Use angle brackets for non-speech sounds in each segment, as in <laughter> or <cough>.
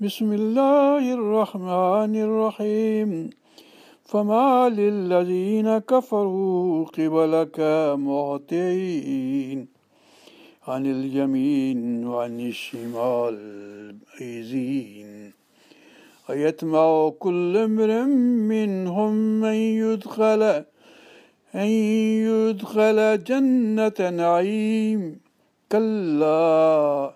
بسم الله الرحمن الرحيم فما للذين كفروا قبلك مهطعين عن اليمين وعن الشمال عزين ويتمع كل امرئ منهم من يدخل أن يدخل جنة نعيم كلا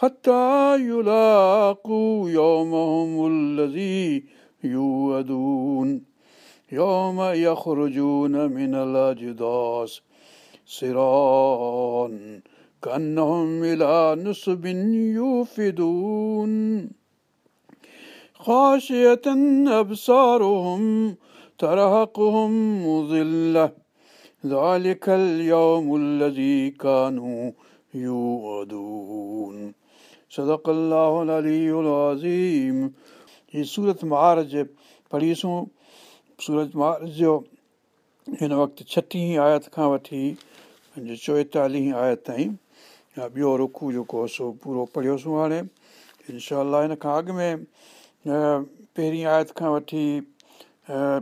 حتى يلاقوا يومهم الذي يوعدون. يوم يخرجون من الأجداث سراعا كأنهم إلى نصب يوفدون. خاشية أبصارهم ترهقهم مظلة ذلك اليوم الذي كانوا يوعدون. سدڪ الازيم هيءَ سورت مهارج پڙهيسون سورت مهارج جو هن وقت ڇٽيهه آيت کان وٺي چوئيتاليهه آيت تائين يا ٻيو رکو جيڪو سو پورو پڙهيوسين هاڻي انشا هن کان اڳ ۾ پهرين آيت کان وٺي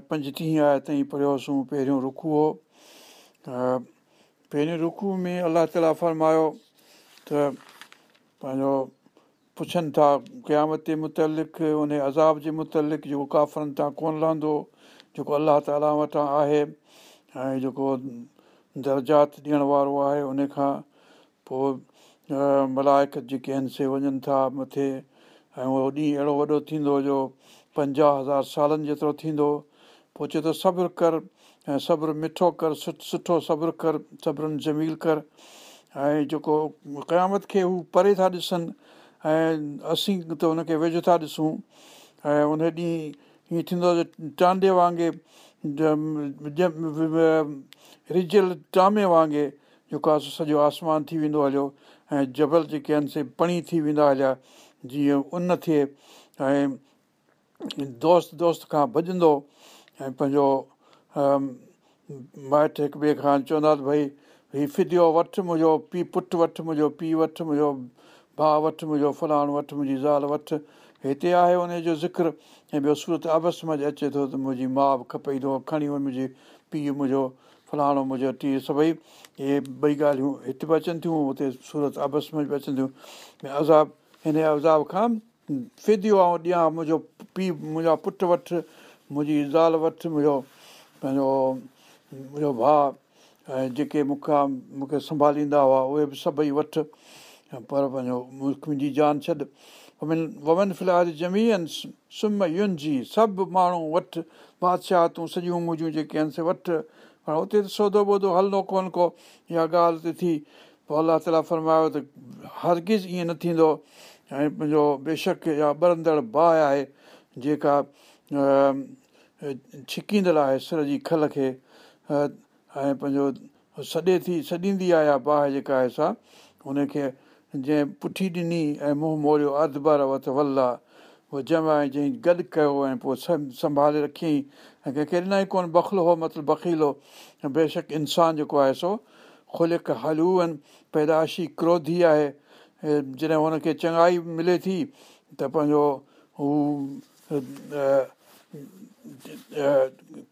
پنجٽيهه آيت تائين پڙهيوسين پهريون رکو هو پهريون رکو ۾ الله تالا فرمايو ته پنهنجو پڇن ٿا قيامت جي مطلق ان عذاب جي مطلق جيڪو ڪافرن تان ڪونه لهندو جيڪو الله تالا وٽان آهي ۽ جيڪو درجات ڏيڻ وارو آهي ان کان پوءِ ملائڪ جيڪي آهن سي وڃن ٿا مٿي ۽ اهو ڏينهن اهڙو وڏو ٿيندو جو پنجاهه هزار سالن جيترو ٿيندو پوءِ چئي ٿو صبر ڪر ۽ صبر مٺو ڪر سٺو صبر ڪر سبرن جميل ڪر. ۽ جيڪو قيامت کي هو پري ٿا ڏسن ۽ اسين ته هن کي ويجهو ٿا ڏسون. ۽ ان ڏينهن هيئن ٿيندو ٽانڊي وانگر رجيل ٽامي وانگر جيڪو آهي سڄو آسمان ٿي ويندو هليو. ۽ جبل جيڪي آهن سي پڻي ٿي ويندا هليا جيئن ان ٿئي. ۽ دوست دوست کان ڀڄندو. ۽ پنهنجو مائٽ هڪ ٻئي کان چوندا ڀئي هيءُ فديو وٺ منهنجو پيءُ پٽ وٺ منهنجو پيءُ وٺ منهنجو ڀاءُ وٺ منهنجو فلاڻو وٺ منهنجي زال وٺ هتي آهي ان جو ذڪر. ۽ ٻيو سورت ابس ۾ اچي ٿو ته منهنجي ماءُ به کپي کڻي وڃ منهنجي پيءُ منهنجو فلاڻو منهنجو ٽيهه سڀئي. اهي ٻئي ڳالهيون هتي به اچن ٿيون هتي سورت ابس ۾ به اچن ٿيون. عذاب هن عذاب کان فديو ۽ ڏيان منهنجو پيءُ منهنجا پٽ وٺ منهنجي زال وٺ منهنجو پنهنجو منهنجو ڀاءُ. ۽ جيڪي مون کان مون کي سنڀاليندا هئا اهي به سڀئي وٺ پر پنهنجو منهنجي جان ڇڏ ومن في الحال زمي آهن سم ين جي سڀ ماڻهو وٺ بادشاهه تون سڄيون منهنجيون جيڪي آهن سي وٺ پر هتي ته سودو ٻودو هلندو ڪونه ڪو اها ڳالهه ته ٿي پوءِ الله تالا فرمايو ته هرگز ائين نه ٿيندو ۽ پنهنجو بيشڪ اها ٻرندڙ باهه آهي جيڪا ڇڪيندڙ آهي سر جي کل کي ۽ پنهنجو سڏي ٿي سڏيندي آهي باهه جيڪا آهي سا هن کي جنهن پٺي ڏني ۽ منهن موڙيو اڌبر وٿ ولا. اهو جمائي جنهن گڏ ڪيو ۽ پوءِ سڀ سنڀالي رکيئين ۽ ڪنهن کي ڏنا ئي ڪونه بکلو هو مطلب بکيلو. ۽ بيشڪ انسان جيڪو آهي سو خلق هلو آهن پيداشي ڪروڌي آهي. جڏهن هن کي چڱائي ملي ٿي ته پنهنجو هو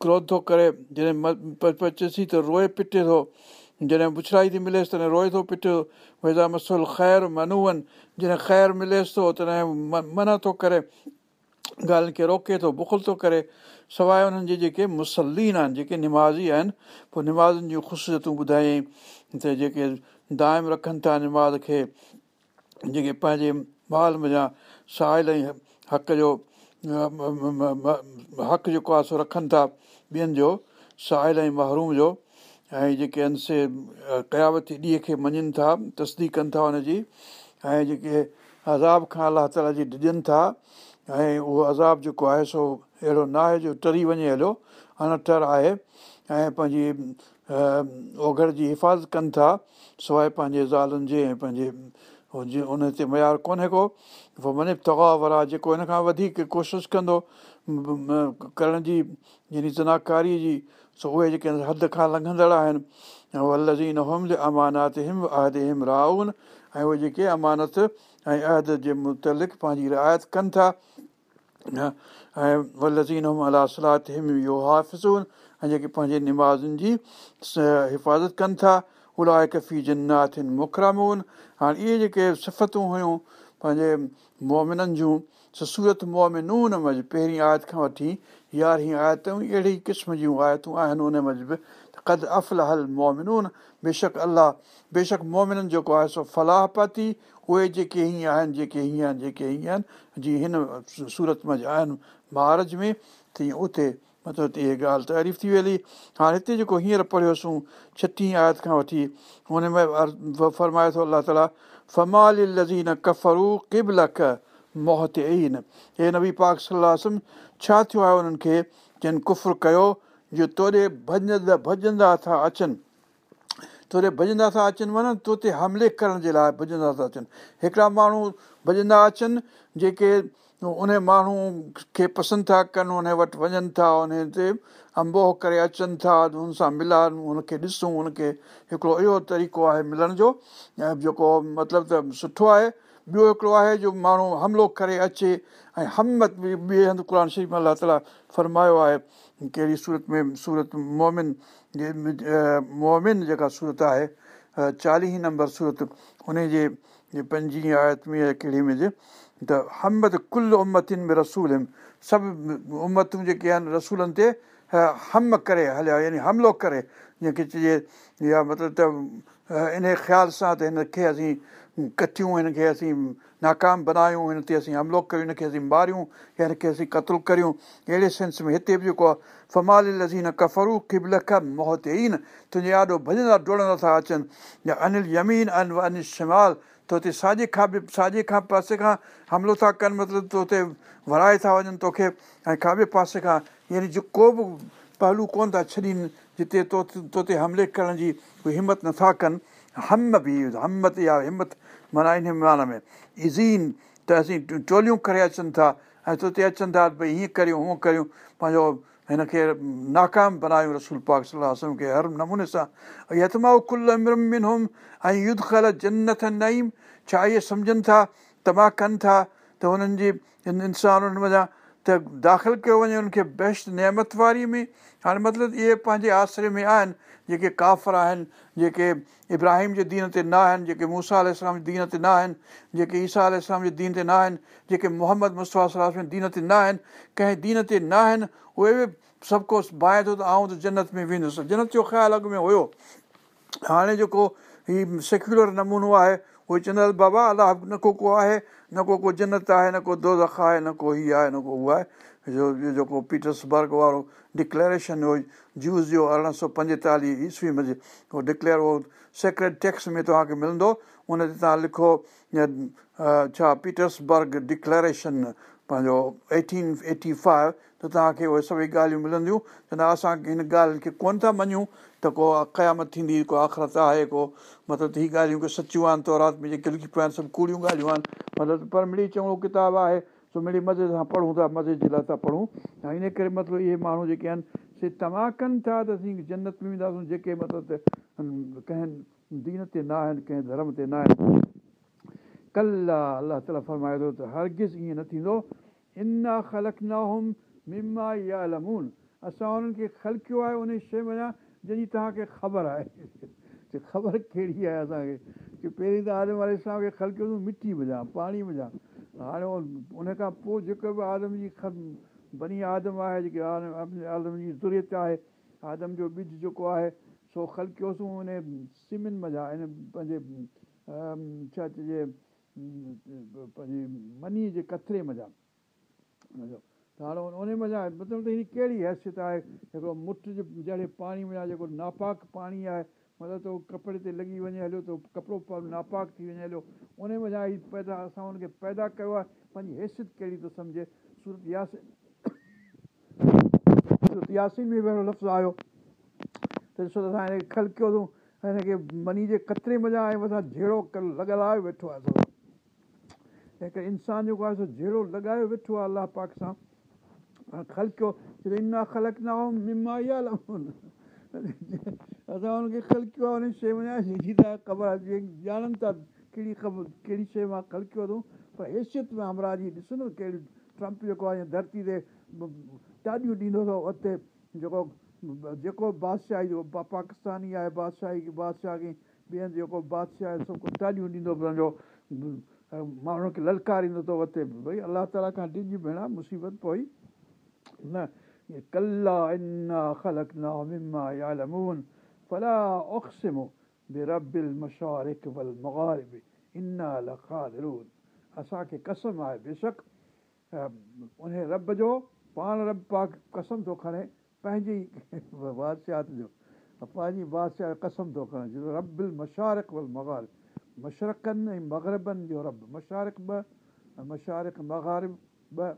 ڪروڌ ٿو ڪري جڏهن اچيس ته روئي پٽي ٿو جڏهن بڇڙائي ٿي مليس تڏهن روئي ٿو پٽي ٿو ويزا مسل خير منوئن جڏهن خير مليس ٿو تڏهن منا ٿو ڪري ڳالهين کي روڪي ٿو بکل ٿو ڪري سواءِ انهن جي جيڪي مسلين آهن جيڪي نمازي آهن پوءِ نمازن جون خشيتون ٻڌايئين ته جيڪي دائم رکن ٿا نماز کي جيڪي پنهنجي مال جا ساحل ۽ حق جو حق جيڪو آهي سو رکن ٿا ٻين جو ساحل ۽ محروم جو ۽ جيڪي آهن سي ڪياوتي ڏينهن کي مڃن ٿا تصديق ڪن ٿا هن جي ۽ جيڪي عذاب کان الله تالا جي ڊڄن ٿا ۽ اهو عذاب جيڪو آهي سو اهڙو نه آهي جو ٽري وڃي هليو انٽر آهي. ۽ پنهنجي اوگهڙ جي حفاظت ڪن ٿا سواءِ پنهنجي زالن جي ۽ پنهنجي ان تي معيار ڪونهي ڪو. پوءِ مني توا ورا جيڪو هن کان وڌيڪ ڪوشش ڪندو ڪرڻ جي يعني زناڪاريءَ جي سو اهي جيڪي حد کان لنگهندڙ آهن. لزين هوم امانات هم عهد هم رائن ۽ اهي جيڪي امانت ۽ عهد جي مطلق پنهنجي رعايت ڪن ٿا. ۽ لزين هوم الا سلات هم اهو هافزون ۽ جيڪي پنهنجي نمازن جي حفاظت ڪن ٿا. الائي ڪفي جناتن مکرامون هاڻي اهي جيڪي صفتون هيون پنهنجي مومنن جون سورت مومنون مز پهرين آيت کان وٺي يارهين آيتون اهڙي قسم جون آيتون آهن ان موجب قد افل هل مومنون بيشڪ الله بيشڪ مومنن جيڪو آهي سو فلاح پاتي اهي جيڪي هيئن آهن جيڪي هيئن آهن جيڪي هيئن آهن جيئن هن سورت منجهه آهن مهاراج ۾. تيئن اتي مطلب اها ڳالهه تعريف ٿي ويلي. هاڻي هتي جيڪو هينئر پڙهيوسين ڇٽين آيت کان وٺي هن ۾ فرمائي ٿو الله تالا فمال لزين ڪفرو ڪبلڪ موهت اين هي نبي پاڪ صلاح ڇا ٿيو آهي انهن کي جن ڪفر ڪيو جو توڙي ڀڄندا ڀڄندا ٿا اچن؟ توڙي ڀڄندا ٿا اچن معنيٰ تو تي حملي ڪرڻ جي لاءِ ڀڄندا ٿا اچن. هڪڙا ماڻهو ڀڄندا اچن جيڪي ان ماڻهو کي پسند ٿا ڪن ان وٽ وڃن ٿا ان تي امبوه ڪري اچن ٿا هن سان ملائن هن کي ڏسون هن کي هڪڙو اهو طريقو آهي ملڻ جو ۽ جيڪو مطلب ته سٺو آهي ٻيو هڪڙو آهي جو ماڻهو حملو ڪري اچي ۽ همت به ٻئي هنڌ قر شريف الله تالا فرمايو آهي ڪهڙي سورت ۾ سورت مومن جي مومن جيڪا سورت آهي چاليهه نمبر سورت هن جي پنجين آيت ۾ ڪهڙي ۾ ته همت ڪل امتن ۾ رسول آهن سڀ امتون جيڪي آهن رسولن تي هم ڪري هليا يعني حملو ڪري جنهن کي چئجي يا مطلب ته ان خيال سان ته هن کي اسين ڪٿيون هن کي اسين ناڪام بنايون هن تي اسين حملو ڪيون هن کي اسين ماريون يا هن کي اسين قتل ڪريون اهڙي سينس ۾ هتي به جيڪو آهي فمال لزين ڪفرو ڪبلک موهتي ئي نه تنهنجي آڏو ڀڄندا ڊوڙندا ٿا اچن يا انيل يمين ان انيل شمال ته هتي ساڄي کان به ساڄي کان پاسي کان حملو ٿا ڪن مطلب ته هتي ورائي ٿا وڃن توکي ۽ کاٻي پاسي کان يعني جو ڪو به پهلو ڪونه ٿا ڇڏين جتي تو تو تي حملي ڪرڻ جي همت نٿا ڪن هم به همت يا همت معنيٰ ان معنيٰ ۾ ازين ته اسين ٽوليون ڪري اچن ٿا ۽ تو تي اچن ٿا ڀئي هيئن ڪريون هونئن ڪريون پنهنجو هن کي ناڪام بنايون رسول پاڪ صلاح کي هر نموني سان يتماءُ ڪل هوم ۽ يڌ خل جنت نئيم ڇا اهي سمجهن ٿا تباهه ڪن ٿا ته هنن جي انسان هن وڃان ته داخل ڪيو وڃي هن کي بيسٽ نيمت واري ۾. هاڻي مطلب اهي پنهنجي آسري ۾ آهن جيڪي ڪافر آهن جيڪي ابراهيم جي دين تي نه آهن جيڪي موسيٰ اسلام جي دين تي نه آهن جيڪي ايسا اسلام جي دين تي نه آهن جيڪي محمد صلاح دين تي نه آهن ڪنهن دين تي نه آهن اهي به سڀ ڪو باهه ٿو ته آئون ته جنت ۾ ويندس. جنت جو خيال اڳ ۾ هيو. هاڻي جيڪو هيءُ سيڪيلر نمونو آهي اهي چوندا بابا الله نه ڪو ڪو آهي نه ڪو ڪو جنت آهي نه ڪو دوزک آهي نه ڪو هيءَ آهي نه ڪو اهو آهي. جيڪو پيٽرسبرگ وارو ڊڪليريشن هو جوس جو ارڙهن سؤ پنجيتاليهه عيسوي ۾ اهو ڊڪليير اهو سيڪريٽ ٽيڪس ۾ توهان کي ملندو. ان تي توهان لکو ڇا پيٽرسبرگ ڊڪليريشن پنهنجو ايٽين ايٽي فائيو ته توهان کي اهي سڀئي ڳالهيون ملنديون. چوندا اسان هن ڳالهه کي ڪونه ٿا مڃون ته ڪو قيامت ٿيندي ڪو آخرت آهي ڪو مطلب هيءَ ڳالهيون ڪي سچيون آهن تورات ۾ جيڪي لکي پيا آهن سڀ ڪوڙيون ڳالهيون آهن. مطلب پر مڙي چڱو ڪتاب آهي سو مڙي مزي سان پڙهون ٿا مزي جي لاءِ ٿا پڙهون. ۽ ان ڪري مطلب اهي ماڻهو جيڪي آهن سي توهان ڪن ٿا ته اسين جنت ۾ وينداسين جيڪي مطلب ته ڪنهن دين تي نه آهن ڪنهن ڌرم تي نه آهن ڪل الله تالا فرمائي ٿو ته هرگز ائين نه ٿيندو انا خلق يا لمون اسان انهن کي خلڪيو آهي ان شيءِ وڃان جنهن جي توهان کي خبر آهي خبر ڪهڙي آهي اسان کي ڪه پهرين ته آدم واري اسلام کي خلڪيوسين مٽي وڃان پاڻي وڃان هاڻي ان کان پوءِ جيڪو به آدم جي بني آدم آهي جيڪي آدم جي ضرورت آهي آدم جو ٻج جيڪو آهي سو خلڪيوسين ان سمن مزا ان پنهنجي ڇا چئجي پنهنجي مني جي ڪٿري مزا ته هاڻي ان مزا مطلب ته هن ڪهڙي حيثيت آهي هڪڙو مٺ جي جهڙي پاڻي ۾ جيڪو ناپاڪ پاڻي آهي مطلب ته ڪپڙي تي لڳي وڃي هليو ته ڪپڙو ناپاڪ ٿي وڃي هليو ان مزا ئي پيدا اسان هن کي پيدا ڪيو آهي پنهنجي حيثيت ڪهڙي ٿو سمجهي سورت ياس ياسين ۾ به اهڙو لفظ آيو ته ڏسو ته اسان هن کي کلڪيو اٿئون هن کي مني جي ڪتري مزا آهي مٿان جهڙو لڳل آهي ويٺو آهي هڪڙي انسان جيڪو آهي جهڙو لڳايو ويٺو آهي الله پاڪ سان. خلڪيو انا خلق نه اسان هن کي خلڪيو آهي هن شيءِ ۾ خبر آهي جيئن ڄاڻن ٿا ڪهڙي خبر ڪهڙي شيءِ مان خلڪيو اٿئون پر حيثيت ۾ همرا جي ڏسو نه ڪهڙي ٽرمپ جيڪو آهي ڌرتي تي ٽاڏيون ڏيندو اٿو اتي جيڪو جيڪو بادشاهي جو پاڪستاني آهي بادشاهي بادشاهه کي ٻين جيڪو بادشاهه آهي سڀ ڪجهه ڏيندو پنهنجو ماڻهن کي للڪاريندو اٿو اتي ڀئي الله تالا کان ڏجي ڀيڻ مصيبت نه مگارب انا لکادرون اسان کي قسم آهي بيشڪ ان رب جو پاڻ رب پاڪ قسم ٿو کڻي پنهنجي بادشاهت جو پنهنجي بادشاهه قسم ٿو کڻي ربل مشارڪ ول مگارب مشرقن ۽ مگربن جو رب مشارڪ ٻه مشارڪ مگارب ٻه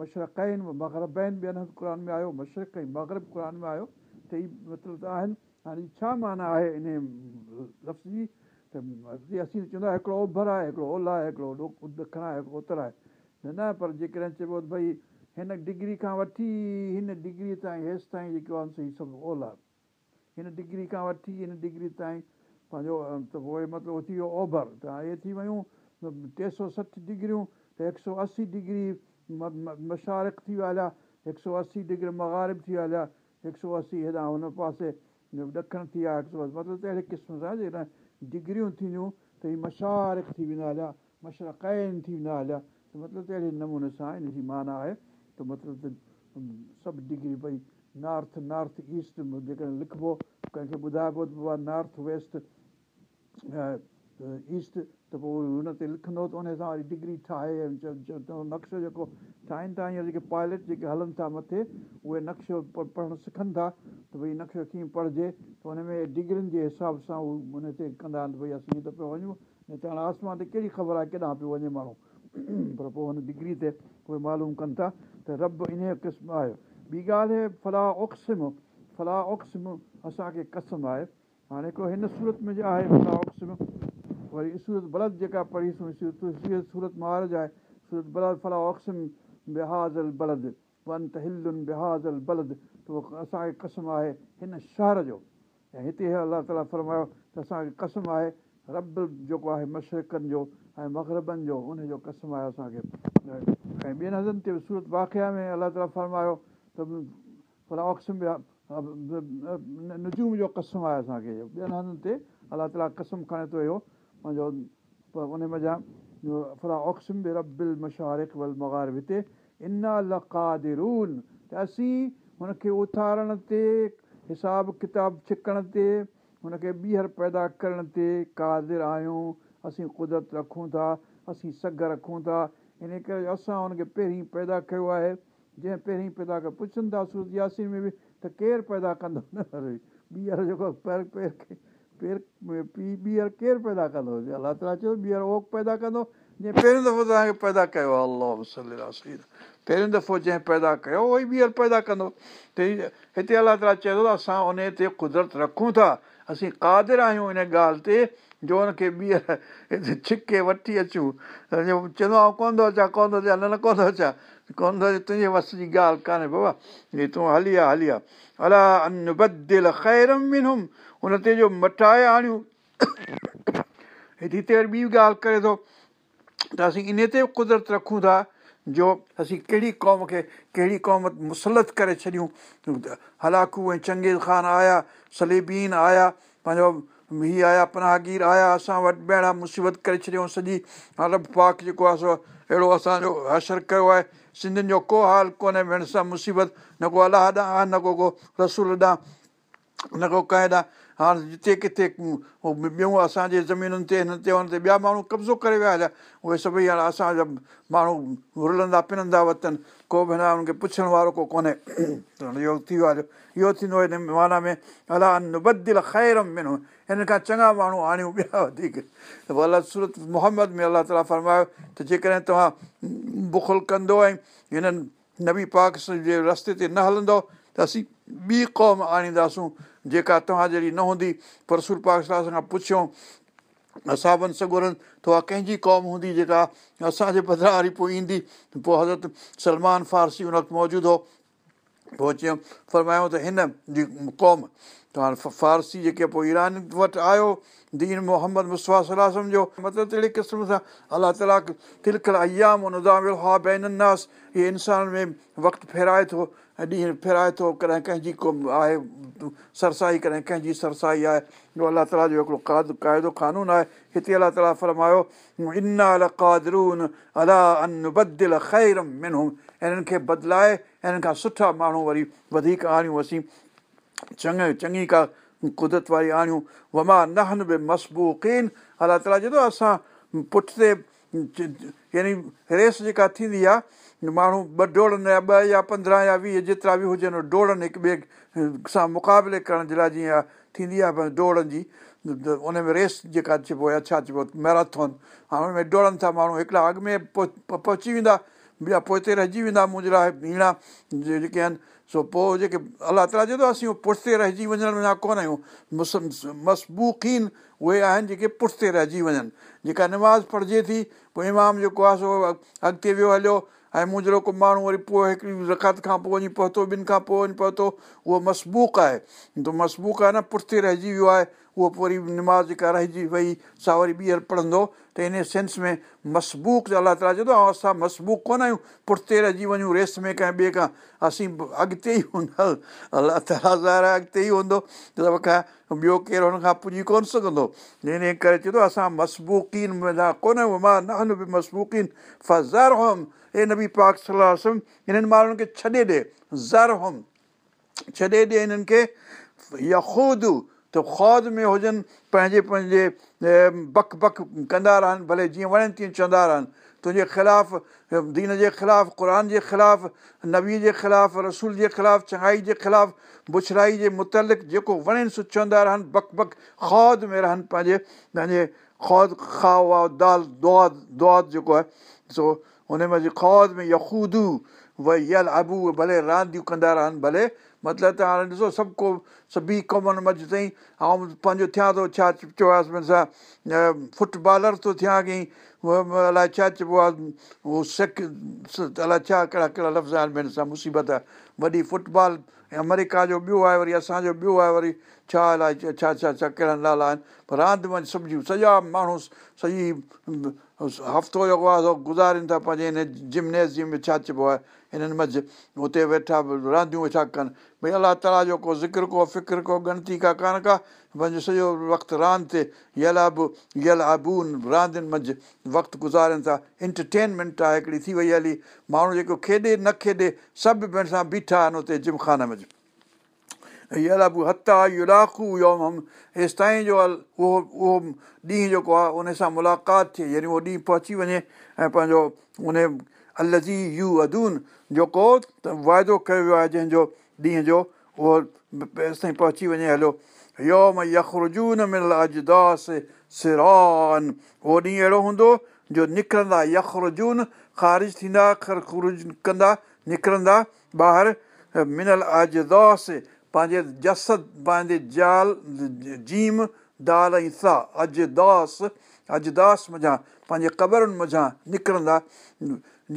مشرقن مگربين ٻين هنڌ قر ۾ آيو مشرق ۽ مگرب قر ۾ آيو ته ئي مطلب ته آهن هاڻي ڇا معنيٰ آهي ان لفظ جي ته اسين چوندا هڪڙو اوڀر آهي هڪڙو اولهه آهي هڪڙو ڏکڻ آهي هڪڙو اتر آهي نه پر جيڪڏهن چئبو ته ڀئي هن ڊگري کان وٺي هن ڊگري تائين هيس تائين جيڪو آهي هيءَ سڀ اولهه هن ڊگري کان وٺي هن ڊگري تائين پنهنجو ته پوءِ مطلب ٿي ويو اوڀر. ته اهي ٿي ويون ٽي سؤ سٺ ڊگريون ته هڪ سؤ اسي ڊگري مشارڪ ٿي ويا هليا هڪ سؤ اسي ڊگري مگارب ٿي ويا هليا هڪ سؤ اسي هيڏان هن پاسي ڏکڻ ٿي ويا هڪ سؤ مطلب اهڙي قسم سان جيڪڏهن ڊگريون ٿينديون ته هيءَ مشارڪ ٿي ويندا هليا مشرقين ٿي ويندا هليا ته مطلب اهڙي نموني سان هن جي معنيٰ آهي ته مطلب ته سڀ ڊگري ڀئي نارٿ نارٿ ايسٽ جيڪڏهن لکبو ڪنهن کي ٻڌائبو ته بابا نارٿ ويسٽ ايسٽ ته پوءِ هن تي لکندو ته ان سان وري ڊگري ٺاهي نقشو جيڪو ٺاهين ٿا هينئر جيڪي پايلٽ جيڪي هلن ٿا مٿي اهي نقشو پڙهڻ سکن ٿا ته ڀئي نقشو ڪيئن پڙهجي ته هن ۾ ڊگرين جي حساب سان اهي ان تي ڪندا آهن ڀئي اسين ته پيو وڃون ته هاڻي آسمان تي ڪهڙي خبر آهي ڪيڏانهن پيو وڃي ماڻهو پر پوءِ هن ڊگري تي اهي معلوم ڪن ٿا ته رب ان قسم آهي ٻي ڳالهه آهي فلاح اوڪسم فلاح اوڪسم اسان کي قسم آهي هاڻي هڪڙو هن سورت ۾ جو آهي وري سورت بلد جيڪا پڙهيسون سورت مهاراج آهي سورت بلد فلاح بلد ون ته هلن بهازل بلد ته اسان کي قسم آهي هن شهر جو. ۽ هتي الله تالا فرمايو ته اسان کي قسم آهي رب جيڪو آهي مشرقن جو ۽ مگربن جو ان جو قسم آهي اسان کي. ۽ ٻين هنڌن تي سورت واقيا ۾ الله تالا فرمايو ته فلاح اوڪسم نجوم جو قسم آهي اسان کي ٻين هنڌن تي الله تالا قسم کڻي ٿو اهو پنهنجو ان مزا فلاح اوڪسم به ربل مشارڪ ول مگارب هتي انا اسين هن کي اٿارڻ تي حساب ڪتاب ڇڪڻ تي هن کي ٻيهر پيدا ڪرڻ تي قادر آهيون اسين قدرت رکون ٿا اسين سگهه رکون ٿا ان ڪري اسان هن کي پهرين پيدا ڪيو آهي جنهن پهرين پيدا ڪيو پڇن ٿا سورت ياسين ۾ به ته ڪير پيدا ڪندو نه ٻيهر جيڪو ٻيهر ڪير پيدا ڪندو الله تالا چيو ٻيهر اهو پيدا ڪندو جيئن پهريون دفعو توهان کي پيدا ڪيو آهي الله پهريون دفعو جنهن پيدا ڪيو اهو ئي ٻيهر پيدا ڪندو ته هتي الله تالا چئي ٿو اسان ان تي قدرت رکون ٿا اسين قادر آهيون ان ڳالهه تي جو هن کي ٻيهر هتي ڇڪي وٺي اچون. چوندو آهي ڪونه ٿو اچان ڪونه ٿو اچان نه نه ڪونه ٿو اچان. ڪونه ٿو تنهنجي وس جي ڳالهه ڪانهي بابا. هي تون هلي آهي هلي آهي الا هن تي جو مٽائي آڻيون. هتي وري ٻي ڳالهه ڪري ٿو ته اسين ان تي قدرت رکون ٿا جو اسين ڪهڙي قوم کي ڪهڙي قوم مسلت ڪري ڇڏيون. هلاڪو ۽ چنگيز خان آيا سليبين آيا پنهنجو هيءَ آيا پناهگير آيا اسان وٽ ٻاهران مصيبت ڪري ڇڏيئون سڄي. ارب پاڪ جيڪو آهي سو اهڙو اسان جو حشر ڪيو آهي. سنڌين جو ڪو حال ڪونهي ڀيڻ سان مصيبت نه ڪو الله ڏانهن نه ڪو ڪو رسول ڏانهن نه ڪو ڪنهن ڏانهن. هاڻي جتي ڪٿي ٻيون اسان جي زمينن تي هن تي هن تي ٻيا ماڻهو قبضو ڪري ويا هئا اهي سڀئي هاڻي اسان جا ماڻهو رلندا پنندا وطن. ڪو به هن کي پڇڻ وارو ڪو ڪونهي. <clears throat> اهو ٿي ويو آهي اهو ٿيندو هن معنيٰ ۾ الله خيرم منو هن کان چڱا ماڻهو آڻيون ٻيا وڌيڪ الله سورت محمد ۾ الله تالا فرمايو ته جيڪڏهن توهان بکل ڪندو ۽ هنن نبي پاڪ جي رستي تي نه هلندو ته اسين ٻي قوم آڻينداسون جيڪا توهان جهڙي نه هوندي پر سر پاڪ کان پڇيو اسابن سگرن ته ڪنهن جي قوم هوندي جيڪا اسان جي بدران واري پوءِ ايندي پوءِ حضرت سلمان فارسي ان وقت موجود هو پوءِ چيئون فرمايون ته هن جي قوم ته هاڻي فارسي جيڪي پوءِ ايران وٽ آيو دين محمد صلاح جو مطلب اهڙي قسم سان الله تالا ايام ها بيناس اهي انسان ۾ وقت ڦيرائي ٿو ۽ ڏينهن ڦيرائي ٿو ڪڏهن ڪنهن جي ڪو آهي سرسائي ڪڏهن ڪنهن جي سرسائي آهي. جو الله تالا جو هڪڙو ڪاد قاعدو قانون آهي. هتي الله تالا فرمايو انا ال ڪادرون الا ان بدل خيرم من هنن کي بدلائي هنن کان سٺا ماڻهو وري وڌيڪ آڻيون اسين چڱي چڱي ڪا قدرت واري آڻيون وما ننهن به مسبوقين الله تالا چئي ٿو اسان پٺتي يعني ريس جيڪا ٿيندي آهي ماڻهو ٻه ڊوڙن يا ٻه يا پندرهن يا ويهه جيترا به هجن ڊوڙن هڪ ٻئي سان مقابلي ڪرڻ جي لاءِ جيئن ٿيندي آهي ڊوڙن جي ان ۾ ريس جيڪا چئبو آهي ڇا چئبو آهي ميراٿن هاڻي هن ۾ ڊوڙن ٿا ماڻهو هڪڙا اڳ ۾ پهچي ويندا ٻيا پوئتي رهجي ويندا منهنجا هيڻا جيڪي آهن سو پوءِ جيڪي الله تالا ٿو اسين پٺتي رهجي وڃڻ وڃان ڪونه آهيون مس مسبوڪين اهي آهن جيڪي پٺتي رهجي وڃن جيڪا نماز پڙهجي ٿي پوءِ امام جيڪو آهي سو اڳتي ويو هليو ۽ منهنجو ڪو ماڻهو وري پوءِ هڪڙي رکت کان پوءِ وڃي پهتو ٻن کان پوءِ وڃي پهتو اهو مسبوڪ آهي ته مسبوڪ آهي نه پٺتي رهجي ويو آهي اهو پوءِ وري نماز جيڪا رهجي وئي سا وري ٻيهر پڙهندو ته ان سينس ۾ مسبوڪ الله تالا ٿو ۽ اسان مسبوڪ ڪونه آهيون پٺتي رهجي وڃون ريس ۾ ڪنهن ٻئي کان اسين اڳتي ئي هوندا الله تالا ظاهر اڳتي ئي هوندو. ته ٻيو ڪير هن کان پڄي ڪونه سگهندو. ان ڪري ٿو اسان مسبوڪين ڪونه آهيون مان نه به مسبوڪين فزر هوم هي نبي پاڪ صلاح هنن ماڻهن کي ڇڏي ڏي زر هوم ڇڏي ڏي هنن کي يا خود ته خود ۾ هجن پنهنجي پنهنجي بڪ بڪ ڪندا رهن ڀلي جيئن وڻن تيئن چوندا رهن تنهنجي خلاف دين جي خلاف قر جي خلاف نبي جي خلاف رسول جي خلاف چڱائي جي خلاف بڇڙائي جي مطلق جيڪو وڻين سو چوندا رهن بڪ بڪ خود ۾ رهن پنهنجي پنهنجي خود آهي دال دعا دعا جيڪو آهي سو هن ۾ خود ۾ يکودو ڀئي يل آبو ڀلي رانديون ڪندا رهن ڀلي مطلب ته هاڻي ڏسو سڀ ڪو سڀي قومن منجهه تائين ۽ پنهنجو ٿيان ٿو ڇا چيوس سان فٽبالر ٿو ٿيان ڪئي الائي ڇا چئبو آهي اهو سيڪ الائي ڇا ڪهڙا ڪهڙا لفظ آهن هن سان مصيبت وڏي فٽبال آمريڪا جو ٻيو آهي وري اسان جو ٻيو آهي وري ڇا الائي ڇا ڇا ڇا ڪهڙا نالا آهن. پر راند منجهه سڀ جون سڄا ماڻهو سڄي هفتو جيڪو آهي گزارين ٿا پنهنجي هن جمنيزيم ۾ ڇا چئبو آهي هنن منجهه هتي ويٺا رانديون ويٺا ڪن. ڀئي الله تالا جو ڪو ذڪر ڪو فڪر ڪو گڻتي ڪا ڪانه ڪا پنهنجو سڄو وقت راند تي يل آبو يل آبون راندين منجهه وقت گزارن ٿا. انٽرٽينمينٽ آهي هڪڙي ٿي وئي هلي. ماڻهو جيڪو کيڏي نه کيڏي سڀ ٻين سان بيٺا آهن هتي جمکاني ۾ هيس تائين جو اهو اهو ڏينهن جيڪو آهي ان سان ملاقات ٿئي يعني اهو ڏينهن پهچي وڃي ۽ پنهنجو ان الزي يو ادون جيڪو واعدو ڪيو ويو آهي جنهن جو ڏينهن جو اهو هيس تائين پهچي وڃي هليو يوم يکرجون مل اجداس سران اهو ڏينهن اهڙو هوندو جو نڪرندا يکرجون خارج ٿيندا خروج ڪندا نڪرندا ٻاهر منل اجداس پنهنجي جسد پنهنجي جال جيم دال ۽ سا اجداس اجداس مجهان پنهنجي قبرن مجهان نڪرندا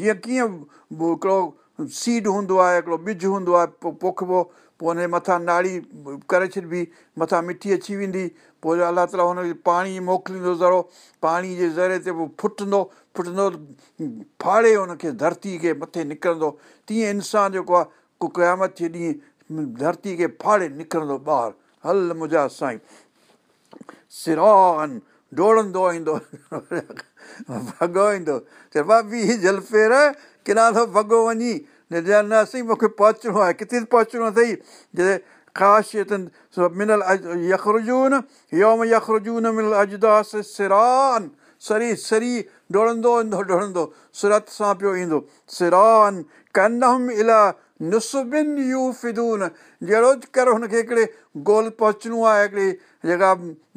جيئن ڪيئن هڪڙو سيڊ هوندو آهي هڪڙو ٻج هوندو آهي پوءِ پوکبو پوءِ هن جي مٿان ناڙي ڪري ڇڏبي مٿان مٽي اچي ويندي پوءِ الله تالا هن کي پاڻي موڪليندو زرو پاڻي جي ذريعي تي پوءِ فٽندو فٽندو ڦاڙي هن کي ڌرتي کي مٿي نڪرندو تيئن انسان جيڪو آهي ڪو قيامت جي ڏينهن ڌرتي کي ڦاڙي نڪرندو ٻاهر هل منهنجا سائين سران ڊوڙندو ايندو ڀڳو ايندو چئي ڀاڀي جلفير ڪنا ٿو ڀڳو وڃي نه اسين مون کي پهچڻو آهي ڪٿي پهچڻو اٿئي جي خاصيتن منل يکرجون يوم يکرجون منل اجداس سران سري سري ڊوڙندو ايندو ڊوڙندو سرت سان پيو ايندو سران ڪنم الا نسبن يو فدون جهڙو ڪر هن کي هڪڙي گول پهچڻو آهي هڪڙي جيڪا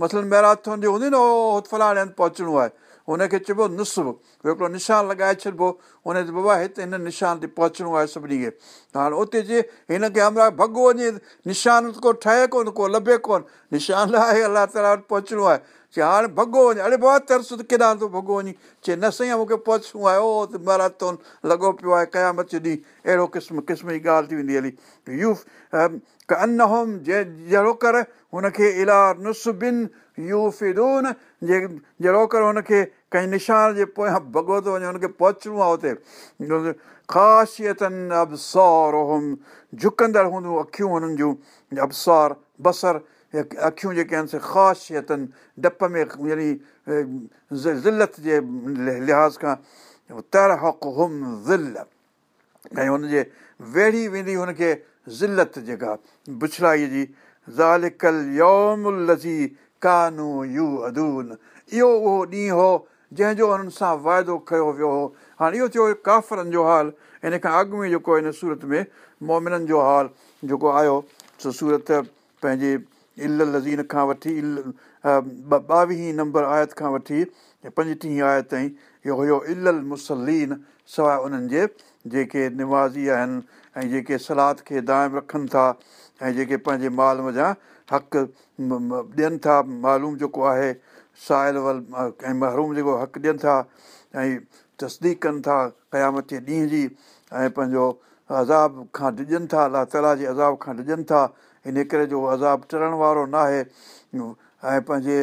مسلن ميراٿن جو هوندي نه اهو فلاڻي هنڌ پهچڻو آهي. هن کي چئبو نسب. هڪڙو نشان لڳائي ڇڏبو. تي بابا هتي هن نشان تي پهچڻو آهي سڀني کي. ته هاڻي اتي جي هن کي همرا ڀڳو وڃي نشان ڪو ٺهي ڪونه ڪو لڀي ڪونه. نشان آهي الله تالا وٽ پهچڻو آهي چئي هاڻي ڀڳو وڃي اڙي بابا ترس ته ڪيڏانهن ٿو ڀڳو وڃي چئي نه سائين مون کي پهچڻو آهي او ته ميراٿن لڳو پيو آهي قيامت ڏينهن اهڙو قسم قسم جي ڳالهه ٿي ويندي هلي. يو ان هوم جهڙو ڪر هن کي الا فدون جي جهڙو ڪر هن کي ڪنهن نشان جي پويان ڀڳو ٿو وڃي هن کي پهچڻو آهي هتي. خاصيتن ابسار هوم جهڪندڙ هونديون اکيون هنن جون ابسار بصر اکيون جيڪي آهن سي خاصيتن ڊپ ۾ يعني ذلت جي لحاظ کان تر حق هم زل ۽ هن جي ويڙي ويندي هن کي ذلت جيڪا بڇڙائيءَ جي زالڪل يوم لزي ڪانو يو ادون اهو اهو ڏينهن هو جنهن جو هنن سان واعدو ڪيو ويو هو هاڻي اهو ٿيو ڪافرن جو حال ان کان اڳ ۾ جيڪو هن سورت ۾ مومنن جو حال جيڪو آيو سو سورت پنهنجي ال لزين کان وٺي ال ٻاويهه نمبر آيت کان وٺي پنجٽيهه آيت تائين اهو هيو ال مسلين سواءِ انهن جي جيڪي نوازي آهن ۽ جيڪي سلاد کي دائم رکن ٿا ۽ جيڪي پنهنجي مال جا حق ڏين ٿا. معلوم جيڪو آهي ساحل ول ۽ محروم جيڪو حق ڏين ٿا ۽ تصديق ڪن ٿا قيامت جي ڏينهن جي ۽ پنهنجو عذاب کان ڊڄن ٿا الله تالا جي عذاب کان ڊڄن ٿا ان ڪري جو عذاب ٽرڻ وارو نه آهي ۽ پنهنجي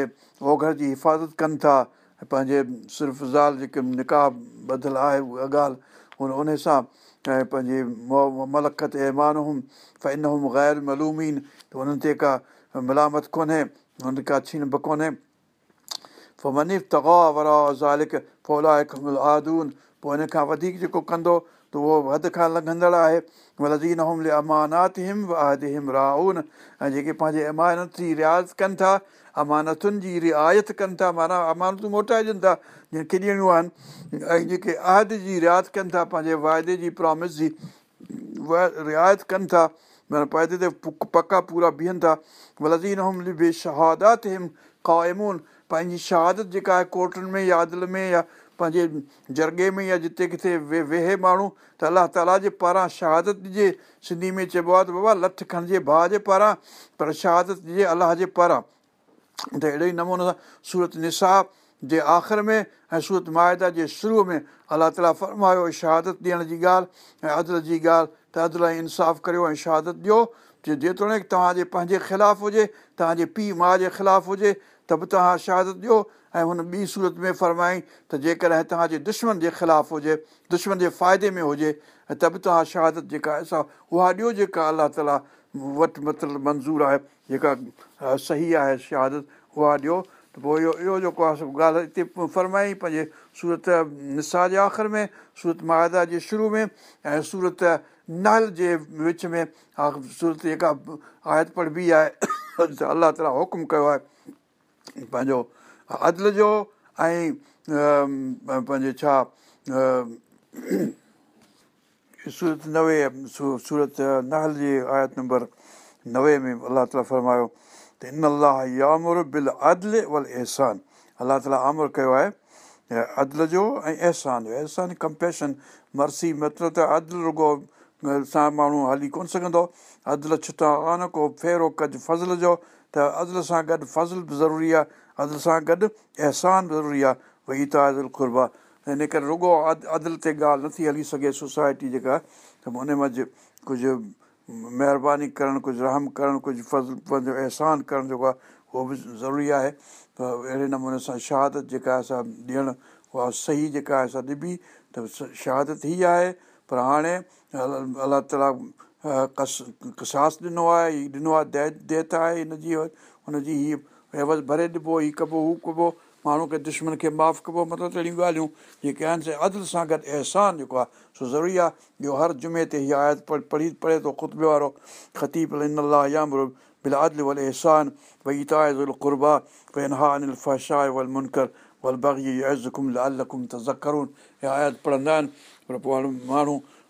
اوگهر جي حفاظت ڪن ٿا ۽ پنهنجي صرف زال جيڪي نڪاح ٻڌل آهي اها ڳالهه هن ان سان ۽ پنهنجي ملکت ايمان هم ان هم غير ملومين ته هنن تي ڪا ملامت ڪونهي هن ڪا ڇين به ڪونهي. پوءِ منيف تگا ورا زالڪ فولا آدون پوءِ هن کان وڌيڪ جيڪو ڪندو ته اهو حد کان لنگهندڙ آهي. لزين هم امانات هم واحد هم رائن ۽ جيڪي پنهنجي امانت جي رياض ڪن ٿا امانتن جي رعايت ڪن ٿا معنيٰ امانتون موٽائي ڏين ٿا جنهن کي ڏيڻيون آهن. ۽ جيڪي عهد جي رعايت ڪن ٿا پنهنجي وائدي جي پرامس جي رعايت ڪن ٿا معنيٰ فائدي تي پڪا پورا بيهن ٿا. لبي شهادات هم قائمون. پنهنجي شهادت جيڪا آهي ڪورٽن ۾ يا عدل ۾ يا پنهنجي جرگي ۾ يا جتي ڪٿي وي ويهي ماڻهو ته الله تالا جي پاران شهادت ڏجي. سنڌي ۾ چئبو آهي ته بابا لٺ کڻجي ڀاءُ جي پاران پر شهادت ڏجي الله جي پاران. ته اهڙي ئي نموني سان سورت نصاب جي آخر ۾۽ سورت ماهدا جي شروع ۾ الله تالا فرمايو شهادت ڏيڻ جي ڳالهه ۽ عدل جي ڳالهه ته عدل ۽ انصاف ڪريو ۽ شهادت ڏيو. جيتوڻيڪ توهان جي پنهنجي خلاف هجي توهان جي پيءُ ماءُ جي خلاف هجي ته به توهان شهادت ڏيو ۽ هن ٻي سورت ۾ فرمائي ته جيڪڏهن توهان جي دشمن جي خلاف هجي دشمن جي فائدي ۾ هجي ته به توهان شهادت جيڪا آهي سا اها ڏيو جيڪا الله تالا وٽ مطلب منظور آهي جيڪا صحيح آهي شهادت اها ڏيو. ته پوءِ اهو اهو جيڪو آهي ڳالهه هتي فرمائي پنهنجي سورت نسا جي آخر ۾ سورت مهادا جي شروع ۾۽ سورت نل جي وچ ۾ سورت جيڪا آيت پڙهبي آهي الله تالا حڪم ڪيو آهي پنهنجو عدل جو ۽ پنهنجي ڇا <clears throat> سورت نوي سورت نهل جي آيت نمبر نوي ۾ الله تالا فرمايو ته ان الله يامر بل عدل ول احسان الله تالا آمر ڪيو آهي عدل جو ۽ احسان جو. احسان ڪمپيشن مرسي مطلب ته عدل رڳو سان ماڻهو هلي ڪونه سگهندو. عدل ڇٽا آن ڪو ڦيرو ڪج فضل جو ته عدل سان گڏ فضل به ضروري آهي عدل سان گڏ احسان به ضروري آهي ڀئي ته عدل کربا ان ڪري رڳو اد عدل تي ڳالهه نٿي هلي سگهي سوسائٽي جيڪا ته ان منجهه ڪجهه مهرباني ڪرڻ ڪجهه رحم ڪرڻ ڪجهه فضل پنهنجو احسان ڪرڻ جيڪو آهي اهو به ضروري آهي. ته اهڙي نموني سان شهادت جيڪا آهي اسان ڏيڻ اها صحيح جيڪا آهي اسان ڏبي ته شهادت هيءَ آهي. پر هاڻي الله تالا ڪس ڪساس ڏنو آهي هيءُ ڏنو آهي آهي هن جي هن جي هيءَ عيوض ڀري ڏبو هيءُ ڪبو هو ڪبو ماڻهو کي دشمن کي معاف ڪبو مطلب اهڙيون ڳالهيون جيڪي آهن سي عدل سان گڏ احسان جيڪو آهي سو ضروري آهي ٻيو هر جمعي تي هيءَ آيت پڙهي پڙهي ٿو ختبي وارو خطيب ان يام بل عدل ول احسان ڀئي تازل قربا ها انيل فشاهه ول منڪر ول بغي ازڪم لڪم ته زڪرون اها آيت پڙهندا آهن پر پوءِ هاڻي ماڻهو